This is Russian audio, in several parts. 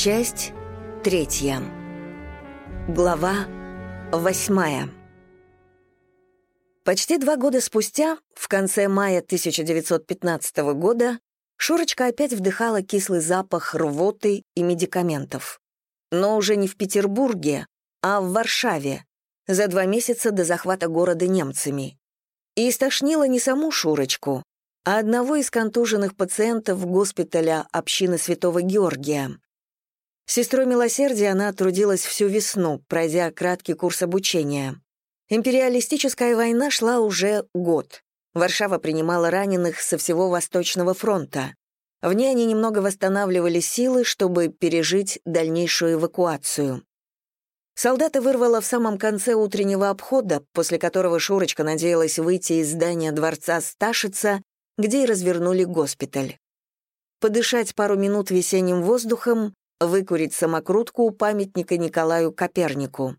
Часть третья. Глава восьмая. Почти два года спустя, в конце мая 1915 года, Шурочка опять вдыхала кислый запах рвоты и медикаментов. Но уже не в Петербурге, а в Варшаве, за два месяца до захвата города немцами. И истошнила не саму Шурочку, а одного из контуженных пациентов госпиталя общины Святого Георгия. Сестрой милосердия она трудилась всю весну, пройдя краткий курс обучения. Империалистическая война шла уже год. Варшава принимала раненых со всего Восточного фронта. В ней они немного восстанавливали силы, чтобы пережить дальнейшую эвакуацию. Солдата вырвало в самом конце утреннего обхода, после которого Шурочка надеялась выйти из здания дворца Сташица, где и развернули госпиталь. Подышать пару минут весенним воздухом, выкурить самокрутку у памятника Николаю Копернику.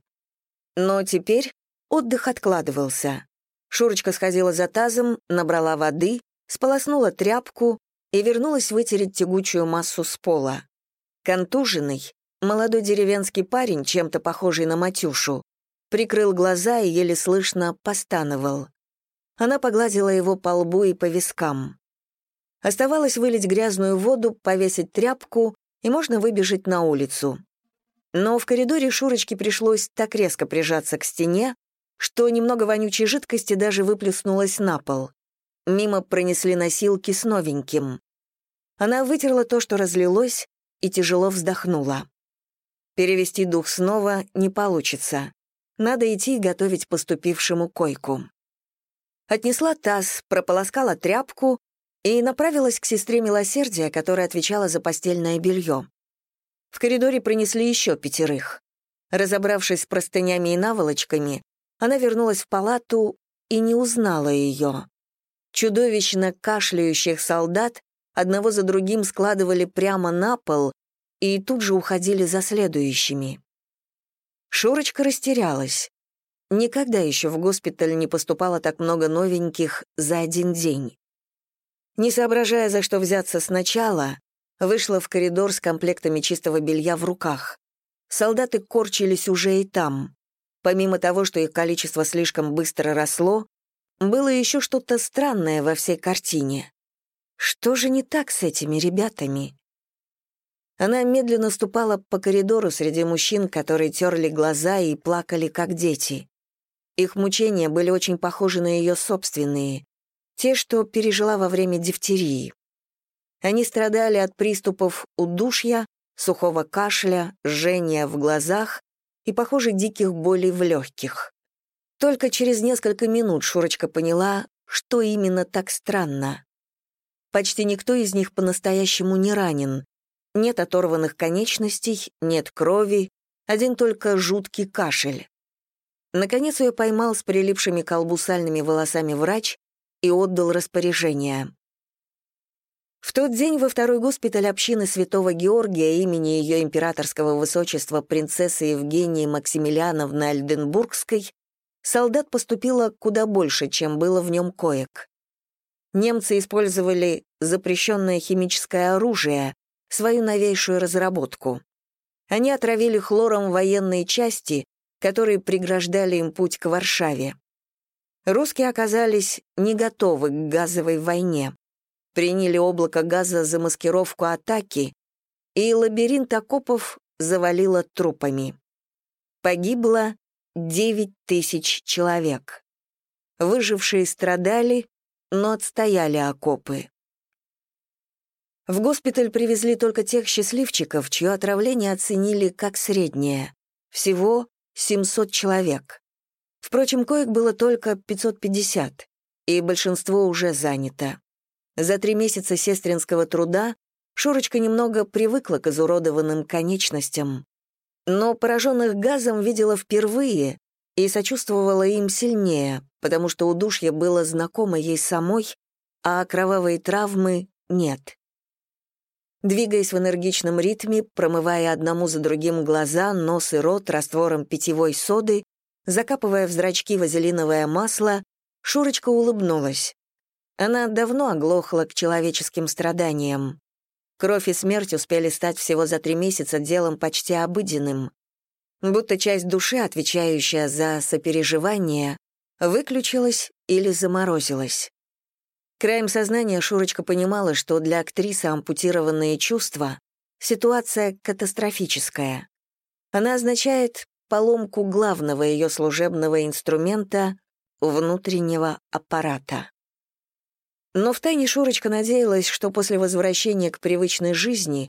Но теперь отдых откладывался. Шурочка сходила за тазом, набрала воды, сполоснула тряпку и вернулась вытереть тягучую массу с пола. Контуженный, молодой деревенский парень, чем-то похожий на Матюшу, прикрыл глаза и еле слышно постановал. Она погладила его по лбу и по вискам. Оставалось вылить грязную воду, повесить тряпку, и можно выбежать на улицу. Но в коридоре Шурочке пришлось так резко прижаться к стене, что немного вонючей жидкости даже выплеснулось на пол. Мимо пронесли носилки с новеньким. Она вытерла то, что разлилось, и тяжело вздохнула. Перевести дух снова не получится. Надо идти и готовить поступившему койку. Отнесла таз, прополоскала тряпку и направилась к сестре милосердия, которая отвечала за постельное белье. В коридоре принесли еще пятерых. Разобравшись с простынями и наволочками, она вернулась в палату и не узнала ее. Чудовищно кашляющих солдат одного за другим складывали прямо на пол и тут же уходили за следующими. Шурочка растерялась. Никогда еще в госпиталь не поступало так много новеньких за один день. Не соображая, за что взяться сначала, вышла в коридор с комплектами чистого белья в руках. Солдаты корчились уже и там. Помимо того, что их количество слишком быстро росло, было еще что-то странное во всей картине. Что же не так с этими ребятами? Она медленно ступала по коридору среди мужчин, которые терли глаза и плакали, как дети. Их мучения были очень похожи на ее собственные, те, что пережила во время дифтерии. Они страдали от приступов удушья, сухого кашля, жжения в глазах и, похоже, диких болей в легких. Только через несколько минут Шурочка поняла, что именно так странно. Почти никто из них по-настоящему не ранен. Нет оторванных конечностей, нет крови, один только жуткий кашель. Наконец ее поймал с прилипшими к колбу сальными волосами врач и отдал распоряжение. В тот день во второй госпиталь общины Святого Георгия имени ее императорского высочества принцессы Евгении Максимилиановны Альденбургской солдат поступило куда больше, чем было в нем коек. Немцы использовали запрещенное химическое оружие, свою новейшую разработку. Они отравили хлором военные части, которые преграждали им путь к Варшаве. Русские оказались не готовы к газовой войне приняли облако газа за маскировку атаки, и лабиринт окопов завалило трупами. Погибло 9 тысяч человек. Выжившие страдали, но отстояли окопы. В госпиталь привезли только тех счастливчиков, чье отравление оценили как среднее. Всего 700 человек. Впрочем, коек было только 550, и большинство уже занято. За три месяца сестринского труда Шурочка немного привыкла к изуродованным конечностям, но пораженных газом видела впервые и сочувствовала им сильнее, потому что удушье было знакомо ей самой, а кровавые травмы — нет. Двигаясь в энергичном ритме, промывая одному за другим глаза, нос и рот раствором питьевой соды, закапывая в зрачки вазелиновое масло, Шурочка улыбнулась. Она давно оглохла к человеческим страданиям. Кровь и смерть успели стать всего за три месяца делом почти обыденным. Будто часть души, отвечающая за сопереживание, выключилась или заморозилась. Краем сознания Шурочка понимала, что для актрисы ампутированные чувства — ситуация катастрофическая. Она означает поломку главного ее служебного инструмента — внутреннего аппарата. Но втайне Шурочка надеялась, что после возвращения к привычной жизни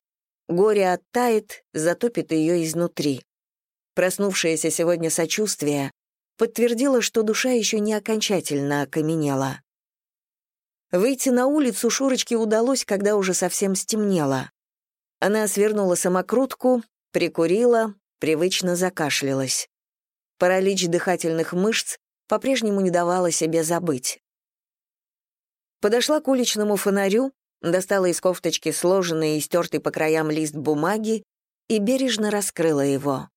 горе оттает, затопит ее изнутри. Проснувшееся сегодня сочувствие подтвердило, что душа еще не окончательно окаменела. Выйти на улицу Шурочке удалось, когда уже совсем стемнело. Она свернула самокрутку, прикурила, привычно закашлялась. Паралич дыхательных мышц по-прежнему не давал о себе забыть. Подошла к уличному фонарю, достала из кофточки сложенный и стертый по краям лист бумаги и бережно раскрыла его.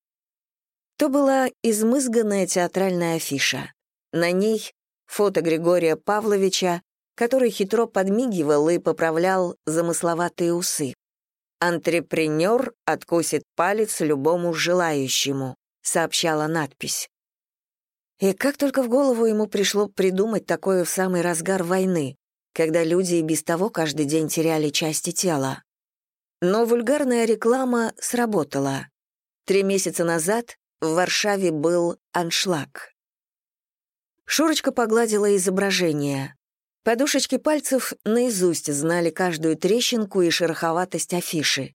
То была измызганная театральная афиша. На ней фото Григория Павловича который хитро подмигивал и поправлял замысловатые усы. «Антрепренер откусит палец любому желающему», — сообщала надпись. И как только в голову ему пришло придумать такое в самый разгар войны, когда люди и без того каждый день теряли части тела. Но вульгарная реклама сработала. Три месяца назад в Варшаве был аншлаг. Шурочка погладила изображение. Подушечки пальцев наизусть знали каждую трещинку и шероховатость афиши.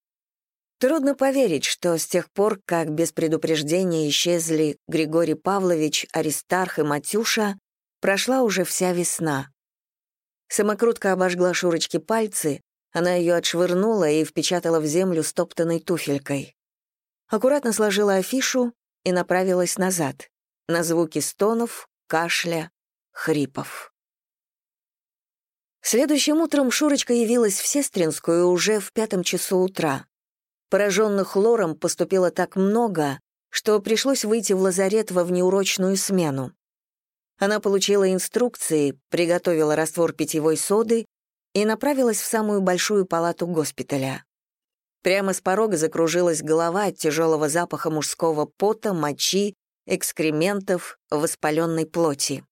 Трудно поверить, что с тех пор, как без предупреждения исчезли Григорий Павлович, Аристарх и Матюша, прошла уже вся весна. Самокрутка обожгла Шурочке пальцы, она ее отшвырнула и впечатала в землю стоптанной туфелькой. Аккуратно сложила афишу и направилась назад, на звуки стонов, кашля, хрипов. Следующим утром Шурочка явилась в Сестринскую уже в пятом часу утра. Пораженных лором поступило так много, что пришлось выйти в лазарет во внеурочную смену. Она получила инструкции, приготовила раствор питьевой соды и направилась в самую большую палату госпиталя. Прямо с порога закружилась голова от тяжелого запаха мужского пота, мочи, экскрементов, воспаленной плоти.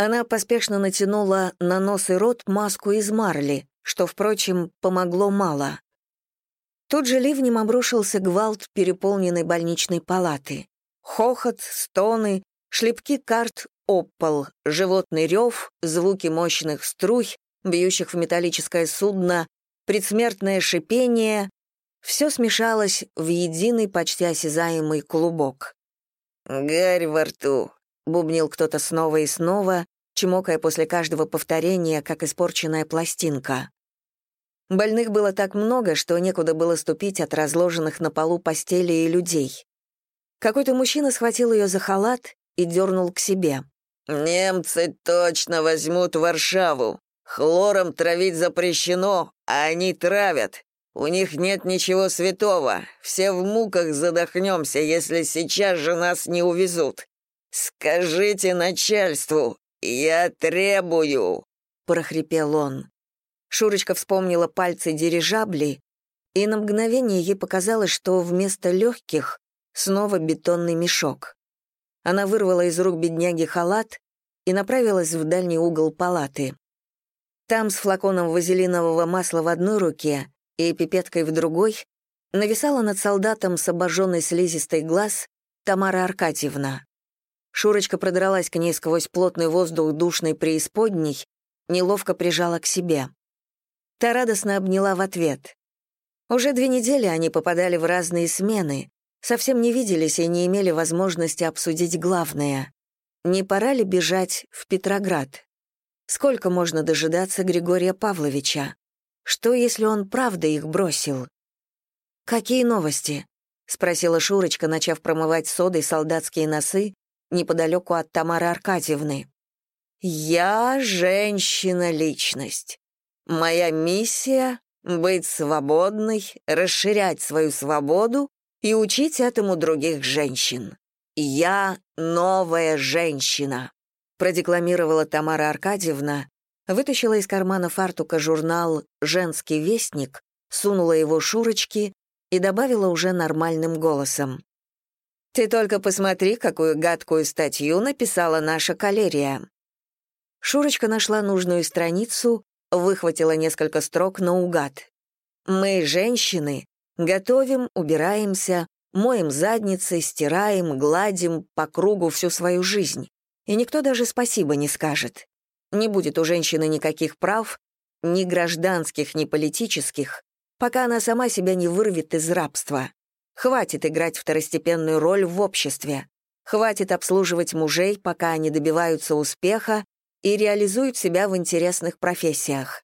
Она поспешно натянула на нос и рот маску из марли, что, впрочем, помогло мало. Тут же ливнем обрушился гвалт переполненной больничной палаты. Хохот, стоны, шлепки карт об животный рев, звуки мощных струй, бьющих в металлическое судно, предсмертное шипение — все смешалось в единый почти осязаемый клубок. «Гарь во рту», — бубнил кто-то снова и снова, чмокая после каждого повторения, как испорченная пластинка. Больных было так много, что некуда было ступить от разложенных на полу постели и людей. Какой-то мужчина схватил ее за халат и дернул к себе. «Немцы точно возьмут Варшаву. Хлором травить запрещено, а они травят. У них нет ничего святого. Все в муках задохнемся, если сейчас же нас не увезут. Скажите начальству, «Я требую!» — прохрипел он. Шурочка вспомнила пальцы дирижабли, и на мгновение ей показалось, что вместо легких снова бетонный мешок. Она вырвала из рук бедняги халат и направилась в дальний угол палаты. Там с флаконом вазелинового масла в одной руке и пипеткой в другой нависала над солдатом с обожженной слизистой глаз Тамара Аркадьевна. Шурочка продралась к ней сквозь плотный воздух душной преисподней, неловко прижала к себе. Та радостно обняла в ответ. Уже две недели они попадали в разные смены, совсем не виделись и не имели возможности обсудить главное. Не пора ли бежать в Петроград? Сколько можно дожидаться Григория Павловича? Что, если он правда их бросил? «Какие новости?» — спросила Шурочка, начав промывать содой солдатские носы неподалеку от Тамары Аркадьевны. «Я женщина-личность. Моя миссия — быть свободной, расширять свою свободу и учить этому других женщин. Я новая женщина», — продекламировала Тамара Аркадьевна, вытащила из кармана фартука журнал «Женский вестник» сунула его Шурочке и добавила уже нормальным голосом. «Ты только посмотри, какую гадкую статью написала наша калерия». Шурочка нашла нужную страницу, выхватила несколько строк наугад. «Мы, женщины, готовим, убираемся, моем задницы, стираем, гладим по кругу всю свою жизнь. И никто даже спасибо не скажет. Не будет у женщины никаких прав, ни гражданских, ни политических, пока она сама себя не вырвет из рабства. Хватит играть второстепенную роль в обществе. Хватит обслуживать мужей, пока они добиваются успеха и реализуют себя в интересных профессиях.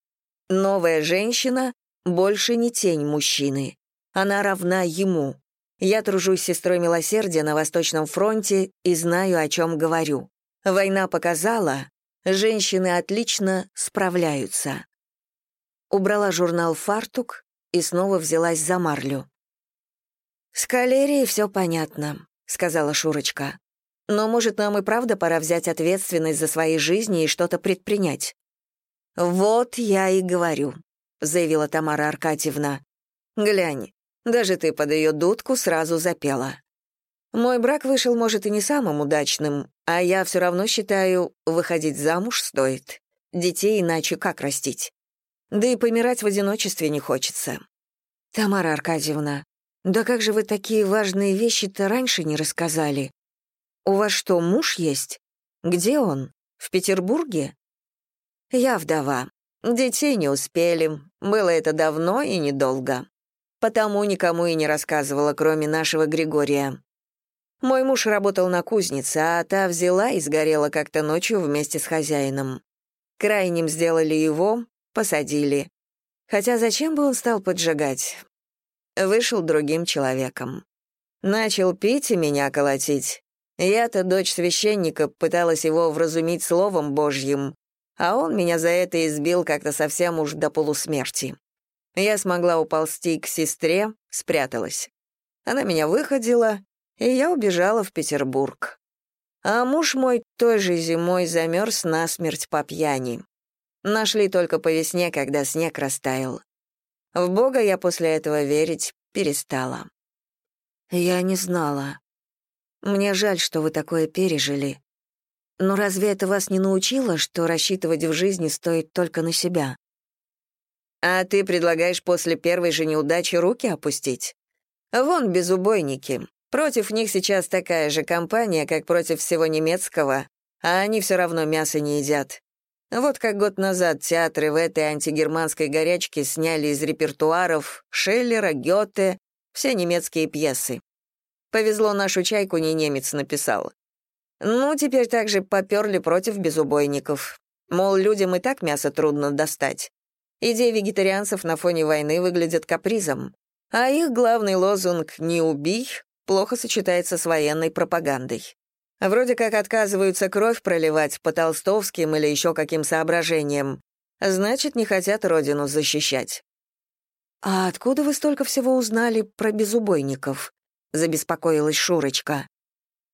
Новая женщина больше не тень мужчины. Она равна ему. Я тружусь сестрой милосердия на Восточном фронте и знаю, о чем говорю. Война показала, женщины отлично справляются. Убрала журнал «Фартук» и снова взялась за марлю. «С калерией все понятно», — сказала Шурочка. «Но, может, нам и правда пора взять ответственность за свои жизни и что-то предпринять?» «Вот я и говорю», — заявила Тамара Аркадьевна. «Глянь, даже ты под ее дудку сразу запела». Мой брак вышел, может, и не самым удачным, а я все равно считаю, выходить замуж стоит. Детей иначе как растить? Да и помирать в одиночестве не хочется. Тамара Аркадьевна, да как же вы такие важные вещи-то раньше не рассказали? У вас что, муж есть? Где он? В Петербурге? Я вдова. Детей не успели. Было это давно и недолго. Потому никому и не рассказывала, кроме нашего Григория. Мой муж работал на кузнице, а та взяла и сгорела как-то ночью вместе с хозяином. Крайним сделали его, посадили. Хотя зачем бы он стал поджигать? Вышел другим человеком. Начал пить и меня колотить. Я-то, дочь священника, пыталась его вразумить словом Божьим, а он меня за это избил как-то совсем уж до полусмерти. Я смогла уползти к сестре, спряталась. Она меня выходила, и я убежала в Петербург. А муж мой той же зимой замерз насмерть по пьяни. Нашли только по весне, когда снег растаял. В Бога я после этого верить перестала. Я не знала. Мне жаль, что вы такое пережили. Но разве это вас не научило, что рассчитывать в жизни стоит только на себя? А ты предлагаешь после первой же неудачи руки опустить? Вон безубойники. Против них сейчас такая же компания, как против всего немецкого, а они все равно мясо не едят. Вот как год назад театры в этой антигерманской горячке сняли из репертуаров Шеллера, Гёте, все немецкие пьесы. Повезло, нашу чайку не немец написал. Ну, теперь также поперли против безубойников. Мол, людям и так мясо трудно достать. Идеи вегетарианцев на фоне войны выглядят капризом. А их главный лозунг «Не убий» плохо сочетается с военной пропагандой. Вроде как отказываются кровь проливать по толстовским или еще каким соображениям. Значит, не хотят родину защищать. «А откуда вы столько всего узнали про безубойников?» — забеспокоилась Шурочка.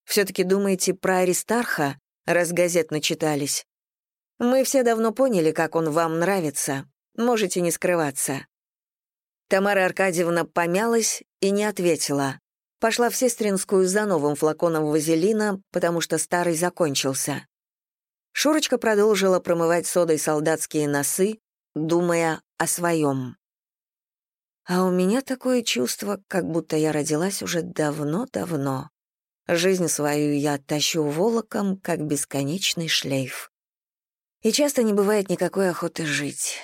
«Все-таки думаете про Аристарха, раз газет начитались? Мы все давно поняли, как он вам нравится. Можете не скрываться». Тамара Аркадьевна помялась и не ответила. Пошла в сестринскую за новым флаконом вазелина, потому что старый закончился. Шурочка продолжила промывать содой солдатские носы, думая о своем. А у меня такое чувство, как будто я родилась уже давно-давно. Жизнь свою я тащу волоком, как бесконечный шлейф. И часто не бывает никакой охоты жить.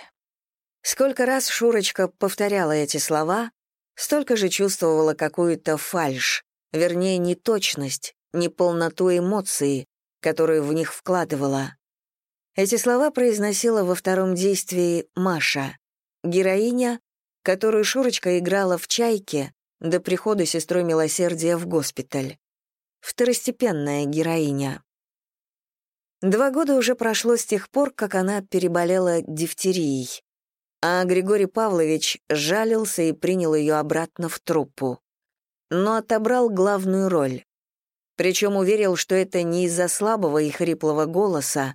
Сколько раз Шурочка повторяла эти слова, столько же чувствовала какую-то фальшь, вернее, неточность, неполноту эмоций, которую в них вкладывала. Эти слова произносила во втором действии Маша, героиня, которую Шурочка играла в «Чайке» до прихода сестрой милосердия в госпиталь. Второстепенная героиня. Два года уже прошло с тех пор, как она переболела дифтерией а Григорий Павлович жалился и принял ее обратно в труппу. Но отобрал главную роль. Причем уверил, что это не из-за слабого и хриплого голоса,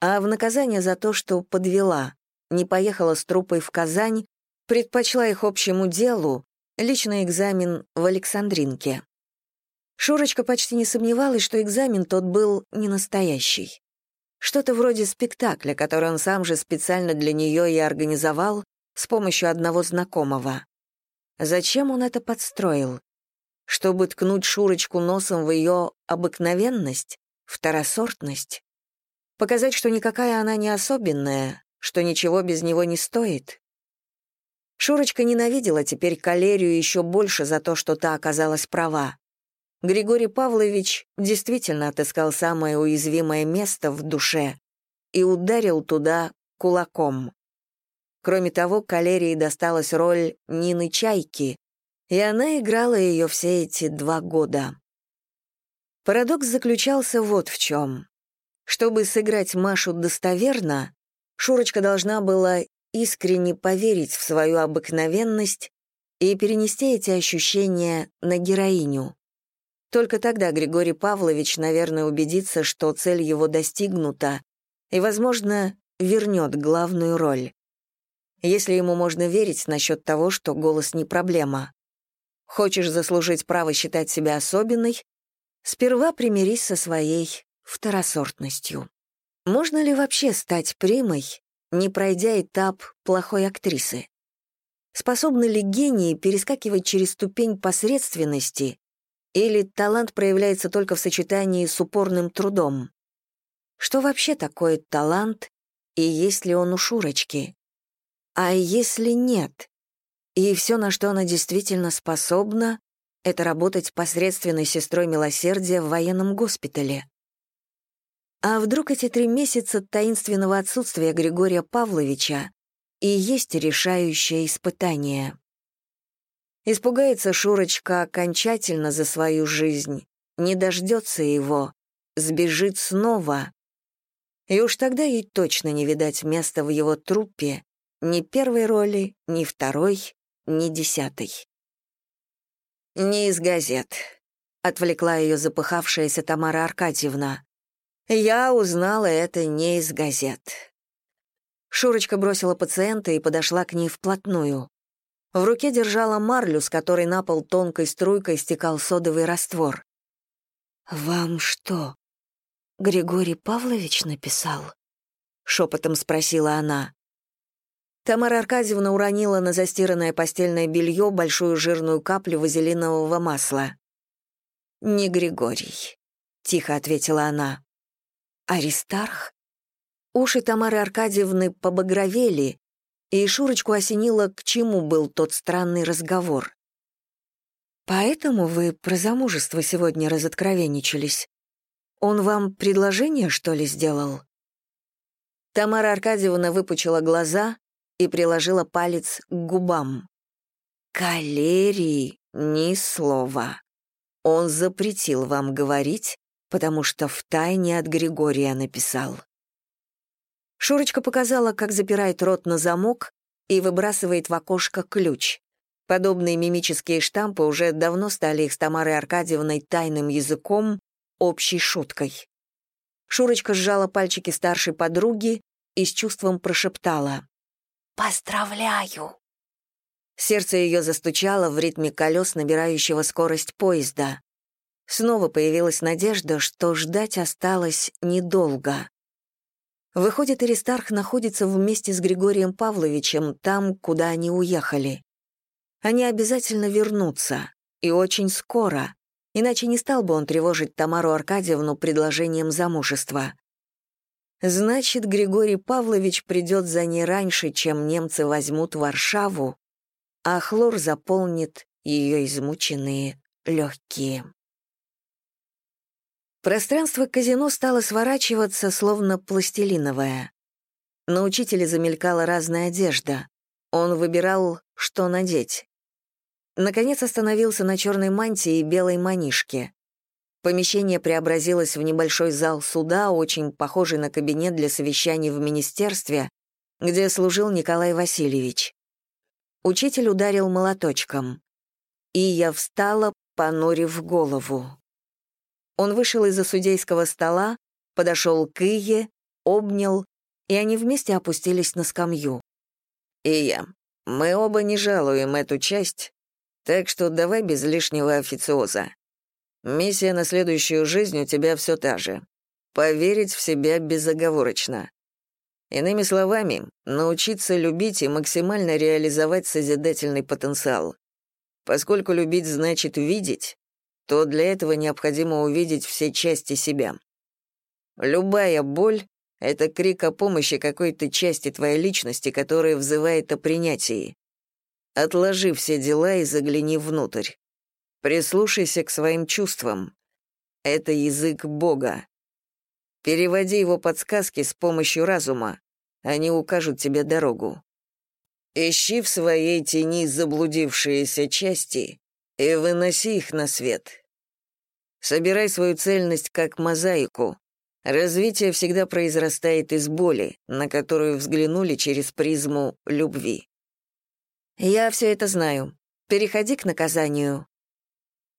а в наказание за то, что подвела, не поехала с труппой в Казань Предпочла их общему делу, личный экзамен в Александринке. Шурочка почти не сомневалась, что экзамен тот был не настоящий. Что-то вроде спектакля, который он сам же специально для нее и организовал с помощью одного знакомого. Зачем он это подстроил? Чтобы ткнуть Шурочку носом в ее обыкновенность, второсортность? Показать, что никакая она не особенная, что ничего без него не стоит? Шурочка ненавидела теперь калерию еще больше за то, что та оказалась права. Григорий Павлович действительно отыскал самое уязвимое место в душе и ударил туда кулаком. Кроме того, Калерии досталась роль Нины Чайки, и она играла ее все эти два года. Парадокс заключался вот в чем. Чтобы сыграть Машу достоверно, Шурочка должна была искренне поверить в свою обыкновенность и перенести эти ощущения на героиню. Только тогда Григорий Павлович, наверное, убедится, что цель его достигнута, и, возможно, вернет главную роль. Если ему можно верить насчет того, что голос не проблема. Хочешь заслужить право считать себя особенной, сперва примирись со своей второсортностью. Можно ли вообще стать примой, не пройдя этап плохой актрисы? Способны ли гении перескакивать через ступень посредственности или талант проявляется только в сочетании с упорным трудом? Что вообще такое талант, и есть ли он у Шурочки? А если нет? И все, на что она действительно способна, это работать посредственной сестрой милосердия в военном госпитале. А вдруг эти три месяца таинственного отсутствия Григория Павловича и есть решающее испытание? Испугается Шурочка окончательно за свою жизнь, не дождется его, сбежит снова. И уж тогда ей точно не видать места в его труппе, ни первой роли, ни второй, ни десятой. «Не из газет», — отвлекла ее запыхавшаяся Тамара Аркадьевна. «Я узнала это не из газет». Шурочка бросила пациента и подошла к ней вплотную. В руке держала марлю, с которой на пол тонкой струйкой стекал содовый раствор. «Вам что, Григорий Павлович написал?» — шепотом спросила она. Тамара Аркадьевна уронила на застиранное постельное белье большую жирную каплю вазелинового масла. «Не Григорий», — тихо ответила она. «Аристарх?» Уши Тамары Аркадьевны побагровели, и Шурочку осенило, к чему был тот странный разговор. «Поэтому вы про замужество сегодня разоткровенничались? Он вам предложение, что ли, сделал?» Тамара Аркадьевна выпучила глаза и приложила палец к губам. «Калерий, ни слова. Он запретил вам говорить, потому что втайне от Григория написал. Шурочка показала, как запирает рот на замок и выбрасывает в окошко ключ. Подобные мимические штампы уже давно стали их с Тамарой Аркадьевной тайным языком, общей шуткой. Шурочка сжала пальчики старшей подруги и с чувством прошептала «Поздравляю!». Сердце ее застучало в ритме колес, набирающего скорость поезда. Снова появилась надежда, что ждать осталось недолго. Выходит, Аристарх находится вместе с Григорием Павловичем там, куда они уехали. Они обязательно вернутся, и очень скоро, иначе не стал бы он тревожить Тамару Аркадьевну предложением замужества. Значит, Григорий Павлович придет за ней раньше, чем немцы возьмут Варшаву, а хлор заполнит ее измученные легкие. Пространство казино стало сворачиваться, словно пластилиновое. На учителе замелькала разная одежда. Он выбирал, что надеть. Наконец остановился на черной мантии и белой манишке. Помещение преобразилось в небольшой зал суда, очень похожий на кабинет для совещаний в министерстве, где служил Николай Васильевич. Учитель ударил молоточком. И я встала, понурив голову. Он вышел из-за судейского стола, подошел к Ие, обнял, и они вместе опустились на скамью. «Ия, Мы оба не жалуем эту часть, так что давай без лишнего официоза. Миссия на следующую жизнь у тебя все та же. Поверить в себя безоговорочно. Иными словами, научиться любить и максимально реализовать созидательный потенциал. Поскольку любить значит видеть, то для этого необходимо увидеть все части себя. Любая боль — это крик о помощи какой-то части твоей личности, которая взывает о принятии. Отложи все дела и загляни внутрь. Прислушайся к своим чувствам. Это язык Бога. Переводи его подсказки с помощью разума. Они укажут тебе дорогу. Ищи в своей тени заблудившиеся части и выноси их на свет. Собирай свою цельность как мозаику. Развитие всегда произрастает из боли, на которую взглянули через призму любви. Я все это знаю. Переходи к наказанию.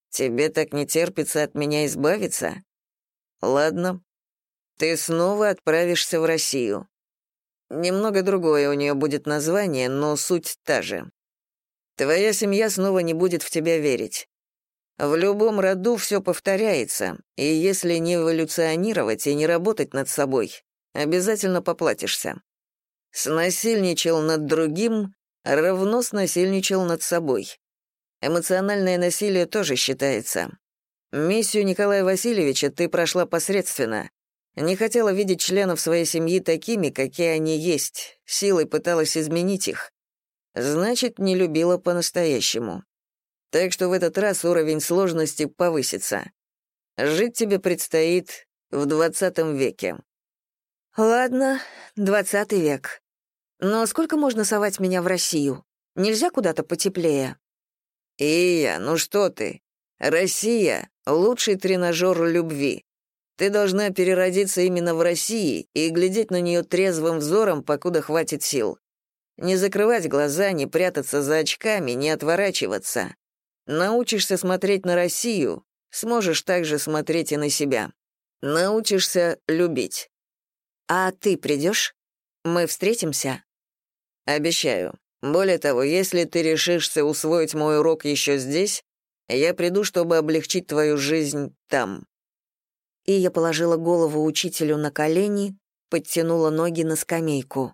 Тебе так не терпится от меня избавиться? Ладно. Ты снова отправишься в Россию. Немного другое у нее будет название, но суть та же. Твоя семья снова не будет в тебя верить. В любом роду все повторяется, и если не эволюционировать и не работать над собой, обязательно поплатишься. Снасильничал над другим, равно снасильничал над собой. Эмоциональное насилие тоже считается. Миссию Николая Васильевича ты прошла посредственно. Не хотела видеть членов своей семьи такими, какие они есть, силой пыталась изменить их. Значит, не любила по-настоящему. Так что в этот раз уровень сложности повысится. Жить тебе предстоит в двадцатом веке. Ладно, двадцатый век. Но сколько можно совать меня в Россию? Нельзя куда-то потеплее? Ия, ну что ты? Россия — лучший тренажер любви. Ты должна переродиться именно в России и глядеть на нее трезвым взором, покуда хватит сил. Не закрывать глаза, не прятаться за очками, не отворачиваться. Научишься смотреть на Россию, сможешь также смотреть и на себя. Научишься любить. А ты придешь? Мы встретимся? Обещаю. Более того, если ты решишься усвоить мой урок еще здесь, я приду, чтобы облегчить твою жизнь там и я положила голову учителю на колени, подтянула ноги на скамейку.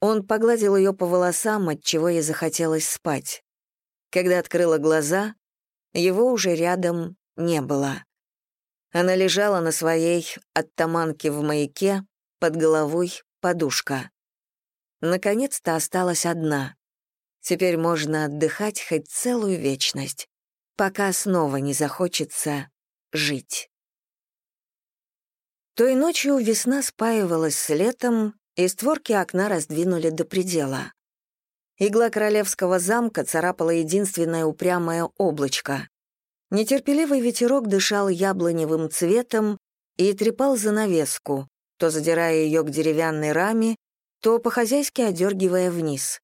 Он погладил ее по волосам, от чего ей захотелось спать. Когда открыла глаза, его уже рядом не было. Она лежала на своей оттаманке в маяке, под головой подушка. Наконец-то осталась одна. Теперь можно отдыхать хоть целую вечность, пока снова не захочется жить. Той ночью весна спаивалась с летом, и створки окна раздвинули до предела. Игла королевского замка царапала единственное упрямое облачко. Нетерпеливый ветерок дышал яблоневым цветом и трепал занавеску, то задирая ее к деревянной раме, то по-хозяйски одергивая вниз.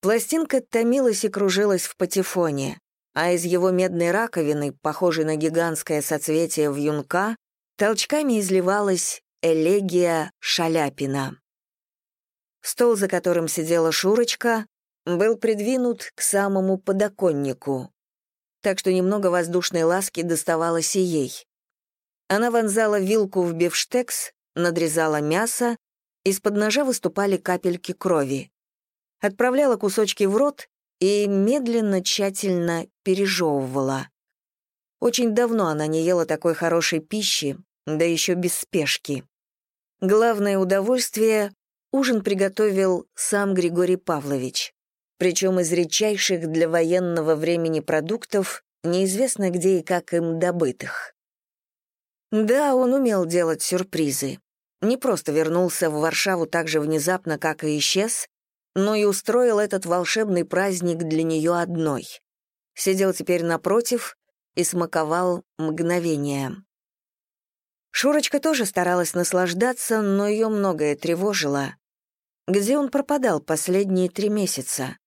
Пластинка томилась и кружилась в патефоне, а из его медной раковины, похожей на гигантское соцветие вьюнка, Толчками изливалась элегия Шаляпина. Стол, за которым сидела Шурочка, был придвинут к самому подоконнику, так что немного воздушной ласки доставалось и ей. Она вонзала вилку в бифштекс, надрезала мясо, из-под ножа выступали капельки крови. Отправляла кусочки в рот и медленно, тщательно пережевывала. Очень давно она не ела такой хорошей пищи, да еще без спешки. Главное удовольствие ужин приготовил сам Григорий Павлович, причем из редчайших для военного времени продуктов, неизвестно где и как им добытых. Да, он умел делать сюрпризы. Не просто вернулся в Варшаву так же внезапно, как и исчез, но и устроил этот волшебный праздник для нее одной. Сидел теперь напротив, и смаковал мгновение. Шурочка тоже старалась наслаждаться, но ее многое тревожило. Где он пропадал последние три месяца?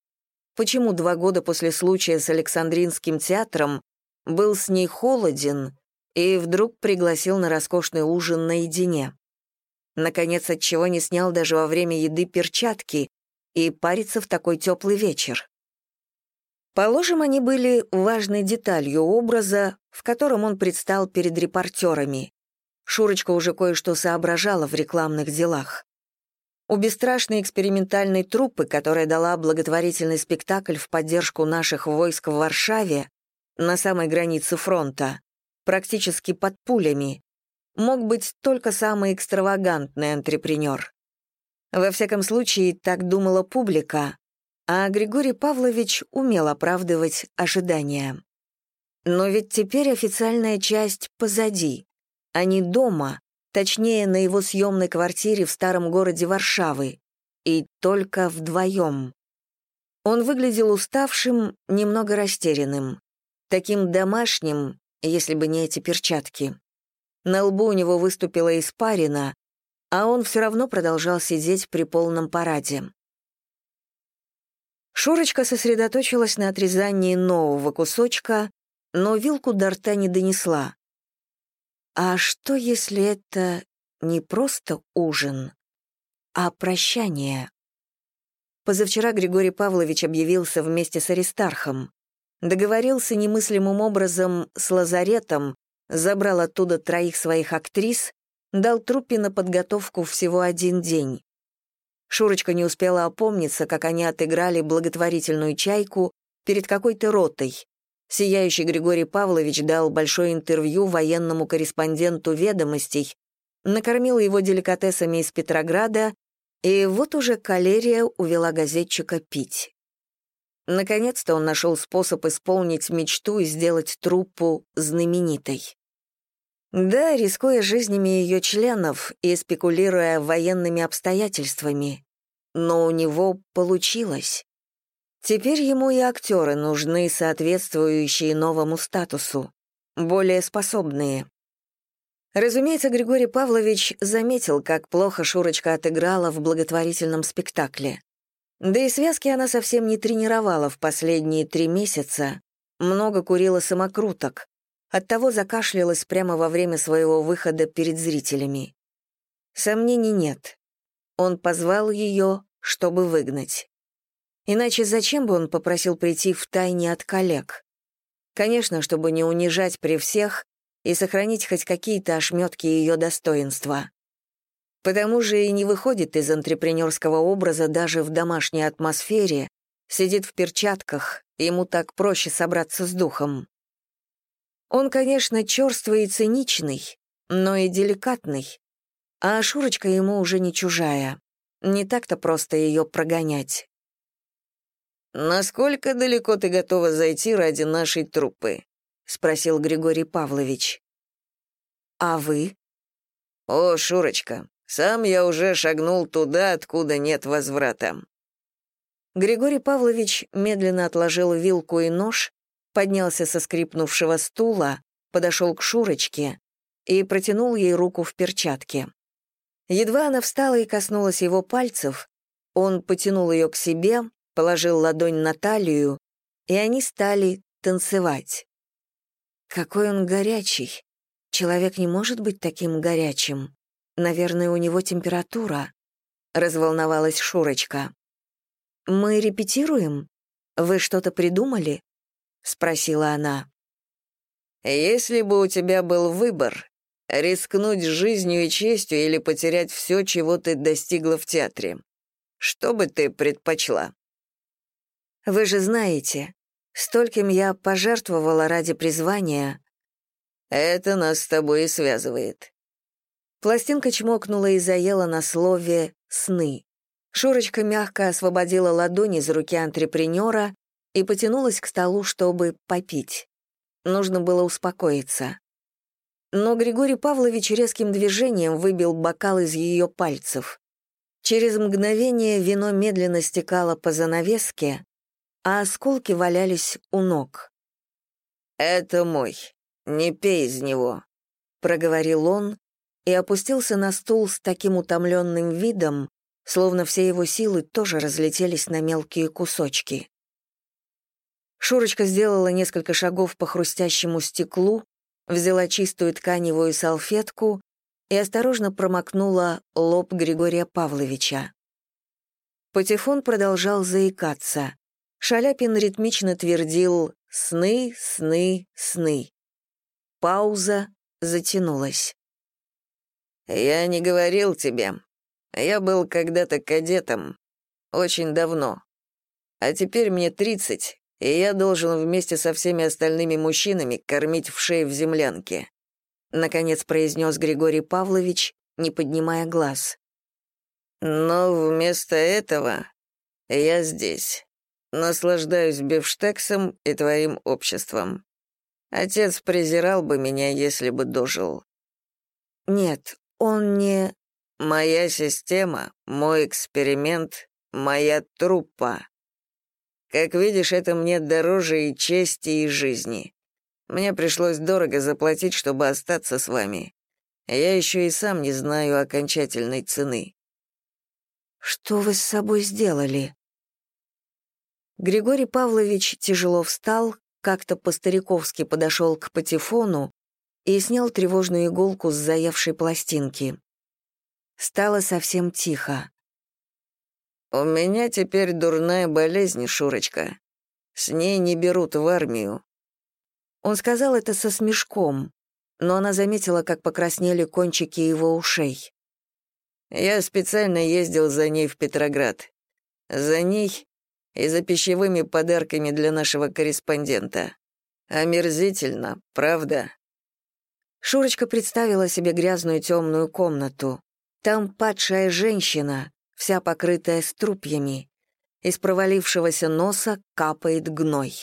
Почему два года после случая с Александринским театром был с ней холоден и вдруг пригласил на роскошный ужин наедине? Наконец, отчего не снял даже во время еды перчатки и париться в такой теплый вечер. Положим, они были важной деталью образа, в котором он предстал перед репортерами. Шурочка уже кое-что соображала в рекламных делах. У бесстрашной экспериментальной труппы, которая дала благотворительный спектакль в поддержку наших войск в Варшаве, на самой границе фронта, практически под пулями, мог быть только самый экстравагантный антрепренер. Во всяком случае, так думала публика, а Григорий Павлович умел оправдывать ожидания. Но ведь теперь официальная часть позади. Они дома, точнее, на его съемной квартире в старом городе Варшавы, и только вдвоем. Он выглядел уставшим, немного растерянным, таким домашним, если бы не эти перчатки. На лбу у него выступила испарина, а он все равно продолжал сидеть при полном параде. Шурочка сосредоточилась на отрезании нового кусочка, но вилку до рта не донесла. А что, если это не просто ужин, а прощание? Позавчера Григорий Павлович объявился вместе с Аристархом. Договорился немыслимым образом с лазаретом, забрал оттуда троих своих актрис, дал труппе на подготовку всего один день. Шурочка не успела опомниться, как они отыграли благотворительную чайку перед какой-то ротой. Сияющий Григорий Павлович дал большое интервью военному корреспонденту «Ведомостей», накормил его деликатесами из Петрограда, и вот уже калерия увела газетчика пить. Наконец-то он нашел способ исполнить мечту и сделать труппу знаменитой. Да, рискуя жизнями ее членов и спекулируя военными обстоятельствами. Но у него получилось. Теперь ему и актеры нужны, соответствующие новому статусу, более способные. Разумеется, Григорий Павлович заметил, как плохо Шурочка отыграла в благотворительном спектакле. Да и связки она совсем не тренировала в последние три месяца, много курила самокруток, Оттого закашлялась прямо во время своего выхода перед зрителями. Сомнений нет. Он позвал ее, чтобы выгнать. Иначе зачем бы он попросил прийти в тайне от коллег? Конечно, чтобы не унижать при всех и сохранить хоть какие-то ошметки ее достоинства. Потому же и не выходит из антрепренерского образа даже в домашней атмосфере, сидит в перчатках, ему так проще собраться с духом. Он, конечно, черствый и циничный, но и деликатный. А Шурочка ему уже не чужая. Не так-то просто ее прогонять. «Насколько далеко ты готова зайти ради нашей труппы?» — спросил Григорий Павлович. «А вы?» «О, Шурочка, сам я уже шагнул туда, откуда нет возврата». Григорий Павлович медленно отложил вилку и нож поднялся со скрипнувшего стула, подошел к Шурочке и протянул ей руку в перчатке. Едва она встала и коснулась его пальцев, он потянул ее к себе, положил ладонь на талию, и они стали танцевать. Какой он горячий. Человек не может быть таким горячим. Наверное, у него температура. Разволновалась Шурочка. Мы репетируем? Вы что-то придумали? — спросила она. «Если бы у тебя был выбор, рискнуть жизнью и честью или потерять все, чего ты достигла в театре, что бы ты предпочла?» «Вы же знаете, стольким я пожертвовала ради призвания». «Это нас с тобой и связывает». Пластинка чмокнула и заела на слове «сны». Шурочка мягко освободила ладони из руки антрепренера и потянулась к столу, чтобы попить. Нужно было успокоиться. Но Григорий Павлович резким движением выбил бокал из ее пальцев. Через мгновение вино медленно стекало по занавеске, а осколки валялись у ног. «Это мой. Не пей из него», — проговорил он и опустился на стул с таким утомленным видом, словно все его силы тоже разлетелись на мелкие кусочки. Шурочка сделала несколько шагов по хрустящему стеклу, взяла чистую тканевую салфетку и осторожно промокнула лоб Григория Павловича. Патефон продолжал заикаться. Шаляпин ритмично твердил «сны, сны, сны». Пауза затянулась. «Я не говорил тебе. Я был когда-то кадетом. Очень давно. А теперь мне тридцать, и я должен вместе со всеми остальными мужчинами кормить в шее в землянке», наконец произнес Григорий Павлович, не поднимая глаз. «Но вместо этого я здесь. Наслаждаюсь бифштексом и твоим обществом. Отец презирал бы меня, если бы дожил». «Нет, он не...» «Моя система, мой эксперимент, моя труппа. Как видишь, это мне дороже и чести, и жизни. Мне пришлось дорого заплатить, чтобы остаться с вами. Я еще и сам не знаю окончательной цены». «Что вы с собой сделали?» Григорий Павлович тяжело встал, как-то по-стариковски подошел к патефону и снял тревожную иголку с заевшей пластинки. Стало совсем тихо. «У меня теперь дурная болезнь, Шурочка. С ней не берут в армию». Он сказал это со смешком, но она заметила, как покраснели кончики его ушей. «Я специально ездил за ней в Петроград. За ней и за пищевыми подарками для нашего корреспондента. Омерзительно, правда?» Шурочка представила себе грязную темную комнату. Там падшая женщина, вся покрытая струпьями. Из провалившегося носа капает гной.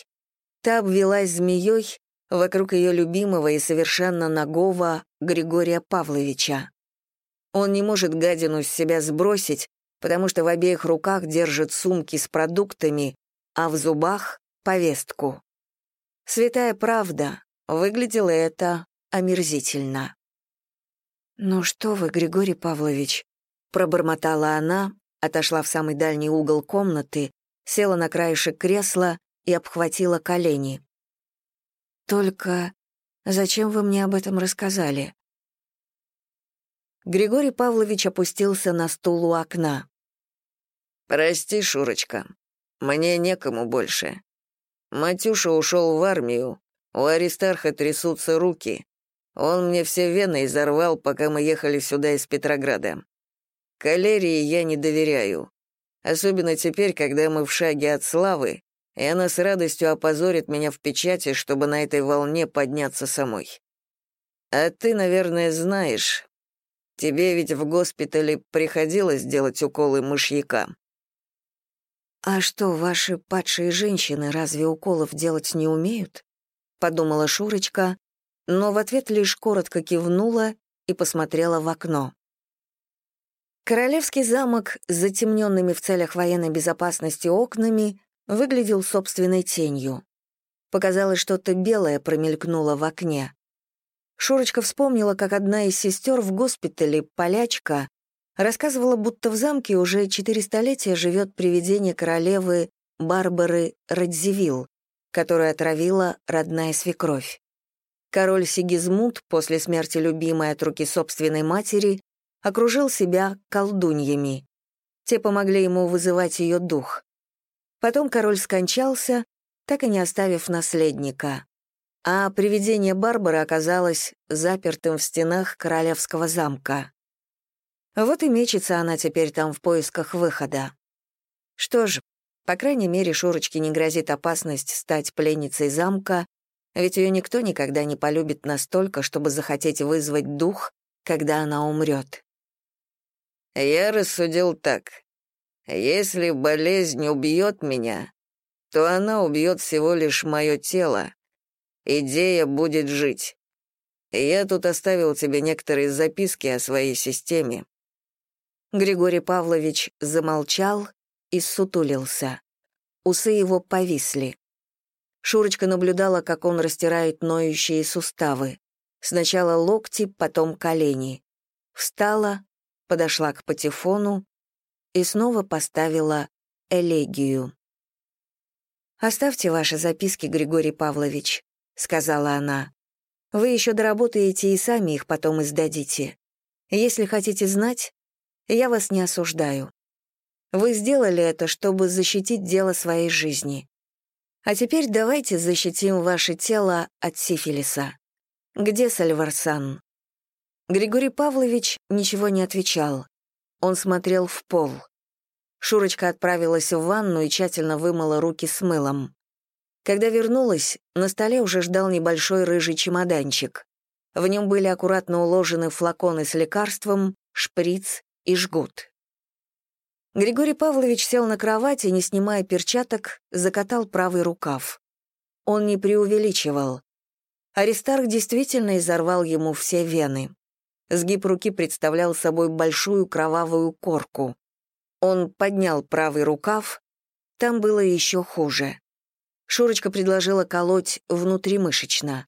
Та обвелась змеей вокруг ее любимого и совершенно нагого Григория Павловича. Он не может гадину с себя сбросить, потому что в обеих руках держит сумки с продуктами, а в зубах — повестку. Святая правда, выглядело это омерзительно. «Ну что вы, Григорий Павлович», — пробормотала она, отошла в самый дальний угол комнаты, села на краешек кресла и обхватила колени. «Только зачем вы мне об этом рассказали?» Григорий Павлович опустился на стул у окна. «Прости, Шурочка, мне некому больше. Матюша ушел в армию, у Аристарха трясутся руки. Он мне все вены изорвал, пока мы ехали сюда из Петрограда. Калерии я не доверяю. Особенно теперь, когда мы в шаге от славы, и она с радостью опозорит меня в печати, чтобы на этой волне подняться самой. А ты, наверное, знаешь, тебе ведь в госпитале приходилось делать уколы мышьяка. «А что, ваши падшие женщины разве уколов делать не умеют?» — подумала Шурочка, но в ответ лишь коротко кивнула и посмотрела в окно. Королевский замок с затемненными в целях военной безопасности окнами выглядел собственной тенью. Показалось, что-то белое промелькнуло в окне. Шурочка вспомнила, как одна из сестер в госпитале, полячка, рассказывала, будто в замке уже четыре столетия живет привидение королевы Барбары Радзивилл, которую отравила родная свекровь. Король Сигизмунд после смерти любимой от руки собственной матери окружил себя колдуньями. Те помогли ему вызывать ее дух. Потом король скончался, так и не оставив наследника. А привидение Барбары оказалось запертым в стенах королевского замка. Вот и мечется она теперь там в поисках выхода. Что ж, по крайней мере, Шурочке не грозит опасность стать пленницей замка, ведь ее никто никогда не полюбит настолько, чтобы захотеть вызвать дух, когда она умрет. Я рассудил так. Если болезнь убьет меня, то она убьет всего лишь мое тело. Идея будет жить. Я тут оставил тебе некоторые записки о своей системе. Григорий Павлович замолчал и сутулился. Усы его повисли. Шурочка наблюдала, как он растирает ноющие суставы. Сначала локти, потом колени. Встала, подошла к патефону и снова поставила элегию. «Оставьте ваши записки, Григорий Павлович», — сказала она. «Вы еще доработаете и сами их потом издадите. Если хотите знать, я вас не осуждаю. Вы сделали это, чтобы защитить дело своей жизни. А теперь давайте защитим ваше тело от сифилиса. Где Сальварсан?» Григорий Павлович ничего не отвечал. Он смотрел в пол. Шурочка отправилась в ванну и тщательно вымыла руки с мылом. Когда вернулась, на столе уже ждал небольшой рыжий чемоданчик. В нем были аккуратно уложены флаконы с лекарством, шприц и жгут. Григорий Павлович сел на кровати, не снимая перчаток, закатал правый рукав. Он не преувеличивал. Аристарх действительно изорвал ему все вены. Сгиб руки представлял собой большую кровавую корку. Он поднял правый рукав, там было еще хуже. Шурочка предложила колоть внутримышечно.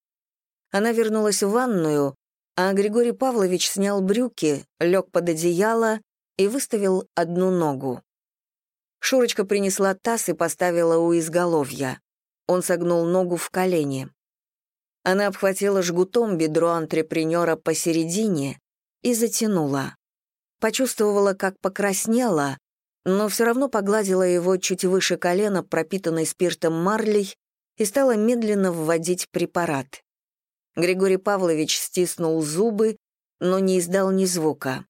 Она вернулась в ванную, а Григорий Павлович снял брюки, лег под одеяло и выставил одну ногу. Шурочка принесла таз и поставила у изголовья. Он согнул ногу в колени. Она обхватила жгутом бедро антрепренера посередине и затянула. Почувствовала, как покраснела, но все равно погладила его чуть выше колена, пропитанной спиртом марлей, и стала медленно вводить препарат. Григорий Павлович стиснул зубы, но не издал ни звука.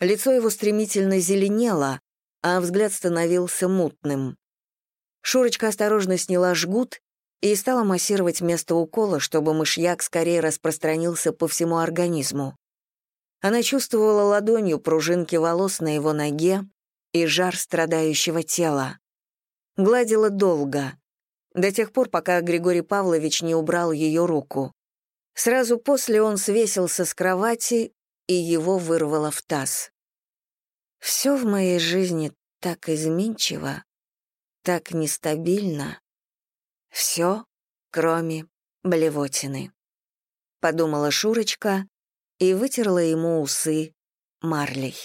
Лицо его стремительно зеленело, а взгляд становился мутным. Шурочка осторожно сняла жгут и стала массировать место укола, чтобы мышьяк скорее распространился по всему организму. Она чувствовала ладонью пружинки волос на его ноге и жар страдающего тела. Гладила долго, до тех пор, пока Григорий Павлович не убрал ее руку. Сразу после он свесился с кровати и его вырвало в таз. Все в моей жизни так изменчиво, так нестабильно. Все, кроме блевотины. Подумала Шурочка и вытерла ему усы марлей.